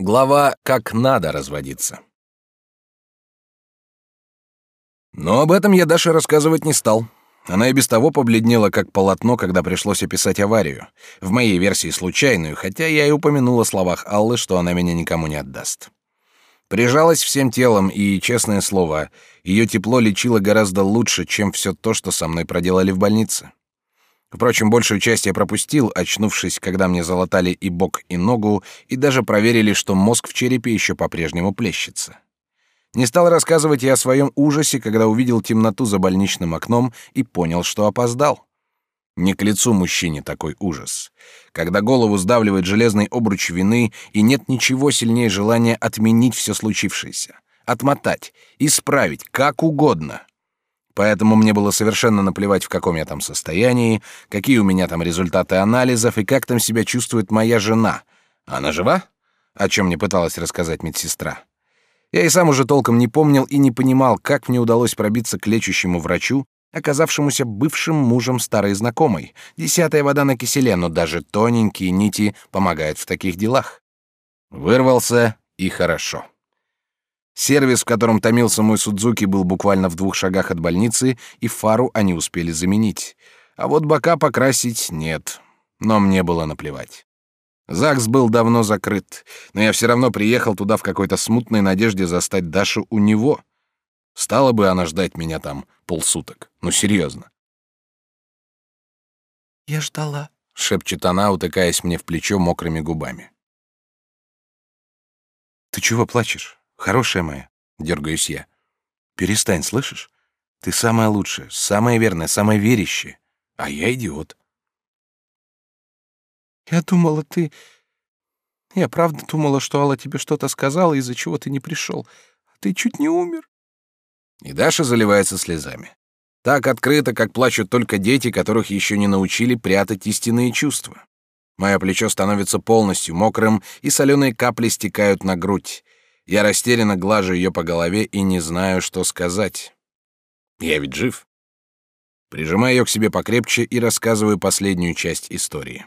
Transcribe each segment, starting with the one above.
Глава «Как надо разводиться». Но об этом я Даше рассказывать не стал. Она и без того побледнела, как полотно, когда пришлось описать аварию. В моей версии случайную, хотя я и упомянул о словах Аллы, что она меня никому не отдаст. Прижалась всем телом, и, честное слово, ее тепло лечило гораздо лучше, чем все то, что со мной проделали в больнице. Впрочем, большую часть я пропустил, очнувшись, когда мне залатали и бок, и ногу, и даже проверили, что мозг в черепе еще по-прежнему плещется. Не стал рассказывать я о своем ужасе, когда увидел темноту за больничным окном и понял, что опоздал. Не к лицу мужчине такой ужас. Когда голову сдавливает железный обруч вины, и нет ничего сильнее желания отменить все случившееся, отмотать, исправить, как угодно. Поэтому мне было совершенно наплевать, в каком я там состоянии, какие у меня там результаты анализов и как там себя чувствует моя жена. Она жива? О чем мне пыталась рассказать медсестра. Я и сам уже толком не помнил и не понимал, как мне удалось пробиться к лечащему врачу, оказавшемуся бывшим мужем старой знакомой. Десятая вода на киселе, но даже тоненькие нити помогают в таких делах. Вырвался, и хорошо. Сервис, в котором томился мой Судзуки, был буквально в двух шагах от больницы, и фару они успели заменить. А вот бока покрасить нет. Но мне было наплевать. ЗАГС был давно закрыт, но я все равно приехал туда в какой-то смутной надежде застать Дашу у него. Стала бы она ждать меня там полсуток. Ну, серьезно. «Я ждала», — шепчет она, утыкаясь мне в плечо мокрыми губами. «Ты чего плачешь, хорошая моя?» — дергаюсь я. «Перестань, слышишь? Ты самая лучшая, самая верная, самая верящая. А я идиот. Я думала, ты... Я правда думала, что Алла тебе что-то сказала, из-за чего ты не пришел. А ты чуть не умер. И Даша заливается слезами. Так открыто, как плачут только дети, которых еще не научили прятать истинные чувства. Мое плечо становится полностью мокрым, и соленые капли стекают на грудь. Я растерянно глажу ее по голове и не знаю, что сказать. Я ведь жив. Прижимаю ее к себе покрепче и рассказываю последнюю часть истории.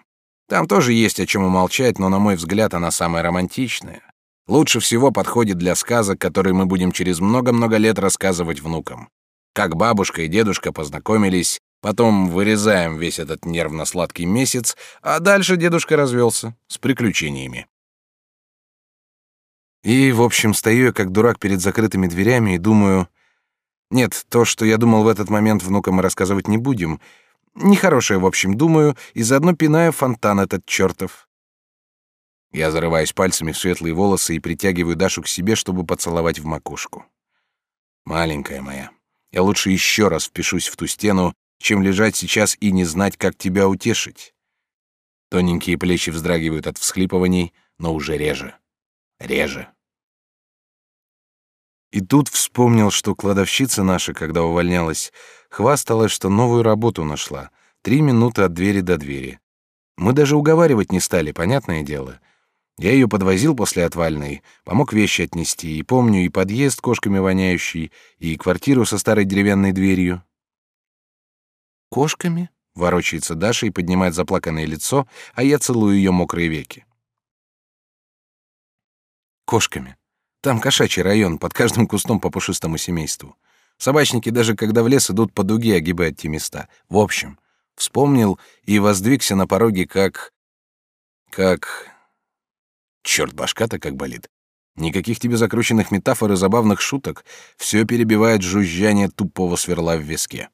Там тоже есть о чем умолчать, но, на мой взгляд, она самая романтичная. Лучше всего подходит для сказок, которые мы будем через много-много лет рассказывать внукам. Как бабушка и дедушка познакомились, потом вырезаем весь этот нервно-сладкий месяц, а дальше дедушка развелся с приключениями. И, в общем, стою я как дурак перед закрытыми дверями и думаю... Нет, то, что я думал в этот момент, внукам мы рассказывать не будем — Нехорошее, в общем, думаю, и заодно пинаю фонтан этот чертов. Я зарываюсь пальцами в светлые волосы и притягиваю Дашу к себе, чтобы поцеловать в макушку. Маленькая моя, я лучше еще раз впишусь в ту стену, чем лежать сейчас и не знать, как тебя утешить. Тоненькие плечи вздрагивают от всхлипываний, но уже реже. Реже. И тут вспомнил, что кладовщица наша, когда увольнялась, хвасталась, что новую работу нашла. Три минуты от двери до двери. Мы даже уговаривать не стали, понятное дело. Я ее подвозил после отвальной, помог вещи отнести, и помню и подъезд кошками воняющий, и квартиру со старой деревянной дверью. «Кошками?» — ворочается Даша и поднимает заплаканное лицо, а я целую ее мокрые веки. «Кошками. Там кошачий район, под каждым кустом по пушистому семейству. Собачники даже когда в лес идут по дуге, огибают те места. В общем, вспомнил и воздвигся на пороге как... как... Черт, башка-то как болит. Никаких тебе закрученных метафор и забавных шуток. Все перебивает жужжание тупого сверла в виске.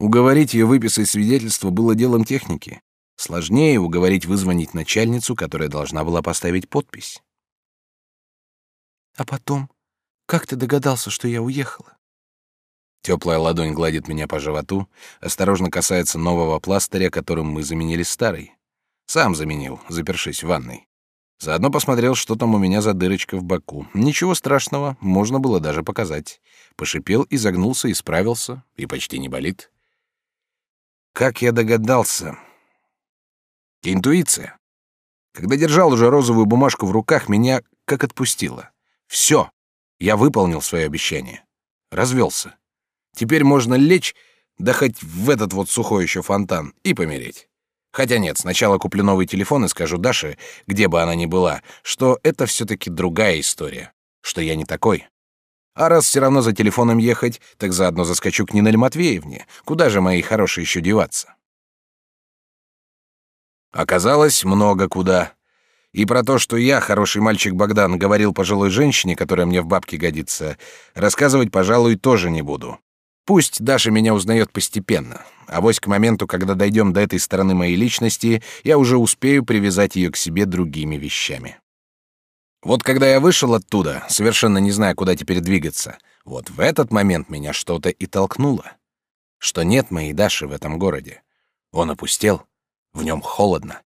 Уговорить ее выписать свидетельство было делом техники. Сложнее уговорить вызвонить начальницу, которая должна была поставить подпись. А потом, как ты догадался, что я уехала? Теплая ладонь гладит меня по животу, осторожно касается нового пластыря, которым мы заменили старый. Сам заменил, запершись в ванной. Заодно посмотрел, что там у меня за дырочка в боку. Ничего страшного, можно было даже показать. Пошипел, изогнулся, исправился, и почти не болит. Как я догадался? Интуиция. Когда держал уже розовую бумажку в руках, меня как отпустило. Все, я выполнил свое обещание. Развелся. Теперь можно лечь, да хоть в этот вот сухой еще фонтан, и помереть. Хотя нет, сначала куплю новый телефон и скажу Даше, где бы она ни была, что это все-таки другая история, что я не такой. А раз все равно за телефоном ехать, так заодно заскочу к Нине Матвеевне. Куда же мои хорошие еще деваться? Оказалось, много куда. И про то, что я, хороший мальчик Богдан, говорил пожилой женщине, которая мне в бабке годится, рассказывать, пожалуй, тоже не буду. Пусть Даша меня узнает постепенно, а вось к моменту, когда дойдем до этой стороны моей личности, я уже успею привязать ее к себе другими вещами. Вот когда я вышел оттуда, совершенно не зная, куда теперь двигаться, вот в этот момент меня что-то и толкнуло. Что нет моей Даши в этом городе. Он опустел, в нем холодно.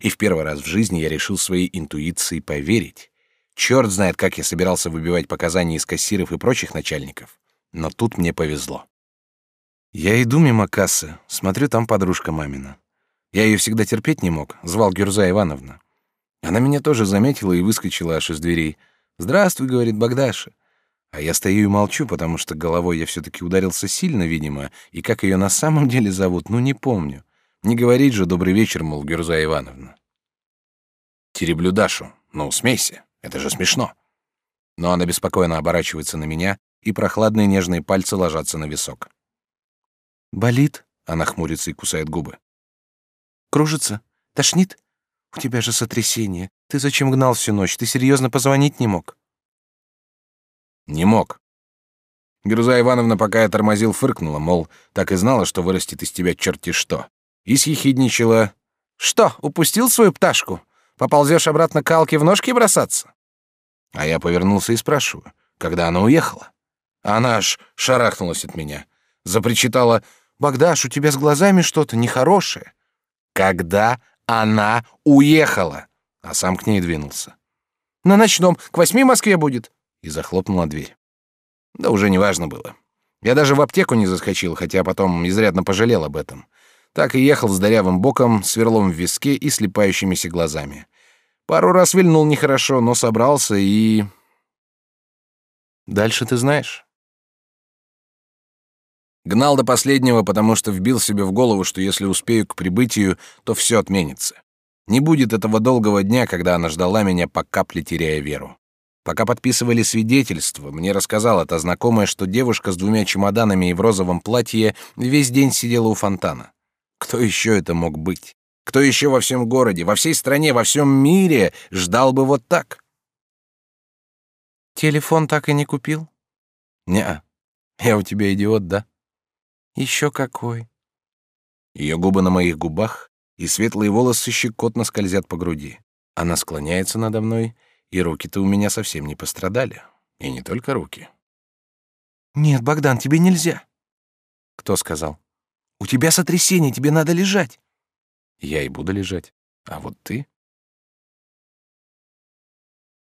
И в первый раз в жизни я решил своей интуиции поверить. Черт знает, как я собирался выбивать показания из кассиров и прочих начальников. Но тут мне повезло. Я иду мимо кассы, смотрю, там подружка мамина. Я ее всегда терпеть не мог, звал Гюрза Ивановна. Она меня тоже заметила и выскочила аж из дверей. «Здравствуй», — говорит Богдаша. А я стою и молчу, потому что головой я все-таки ударился сильно, видимо, и как ее на самом деле зовут, ну не помню. Не говорить же «добрый вечер», мол, Гюрза Ивановна. Тереблю Дашу. Ну, смейся, это же смешно. Но она беспокойно оборачивается на меня, и прохладные нежные пальцы ложатся на висок. «Болит?» — она хмурится и кусает губы. «Кружится? Тошнит? У тебя же сотрясение. Ты зачем гнал всю ночь? Ты серьезно позвонить не мог?» «Не мог». Гюрза Ивановна, пока я тормозил, фыркнула, мол, так и знала, что вырастет из тебя черти что. И съехидничала. «Что, упустил свою пташку? Поползешь обратно к Алке в ножки бросаться?» А я повернулся и спрашиваю, когда она уехала. Она аж шарахнулась от меня. Запричитала, «Богдаш, у тебя с глазами что-то нехорошее». Когда она уехала, а сам к ней двинулся. «На ночном, к восьми в Москве будет». И захлопнула дверь. Да уже не важно было. Я даже в аптеку не заскочил, хотя потом изрядно пожалел об этом. Так и ехал с дырявым боком, сверлом в виске и слепающимися глазами. Пару раз вильнул нехорошо, но собрался и... Дальше ты знаешь. Гнал до последнего, потому что вбил себе в голову, что если успею к прибытию, то все отменится. Не будет этого долгого дня, когда она ждала меня по капле теряя веру. Пока подписывали свидетельство, мне рассказала та знакомая, что девушка с двумя чемоданами и в розовом платье весь день сидела у фонтана. Кто еще это мог быть? Кто еще во всем городе, во всей стране, во всем мире ждал бы вот так? Телефон так и не купил? Не, я у тебя идиот, да? Еще какой. Ее губы на моих губах, и светлые волосы щекотно скользят по груди. Она склоняется надо мной, и руки-то у меня совсем не пострадали. И не только руки. Нет, Богдан, тебе нельзя. Кто сказал? У тебя сотрясение, тебе надо лежать. Я и буду лежать. А вот ты?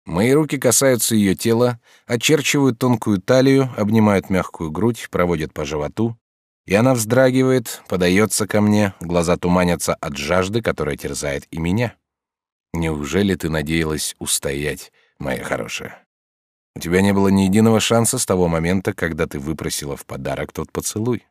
Мои руки касаются ее тела, очерчивают тонкую талию, обнимают мягкую грудь, проводят по животу, и она вздрагивает, подается ко мне, глаза туманятся от жажды, которая терзает и меня. Неужели ты надеялась устоять, моя хорошая? У тебя не было ни единого шанса с того момента, когда ты выпросила в подарок тот поцелуй.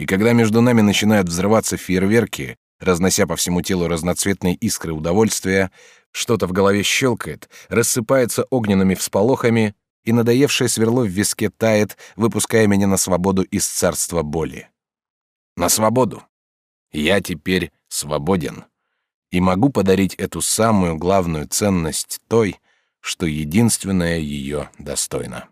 И когда между нами начинают взрываться фейерверки, разнося по всему телу разноцветные искры удовольствия, что-то в голове щелкает, рассыпается огненными всполохами, и надоевшее сверло в виске тает, выпуская меня на свободу из царства боли. На свободу. Я теперь свободен. И могу подарить эту самую главную ценность той, что единственное ее достойно.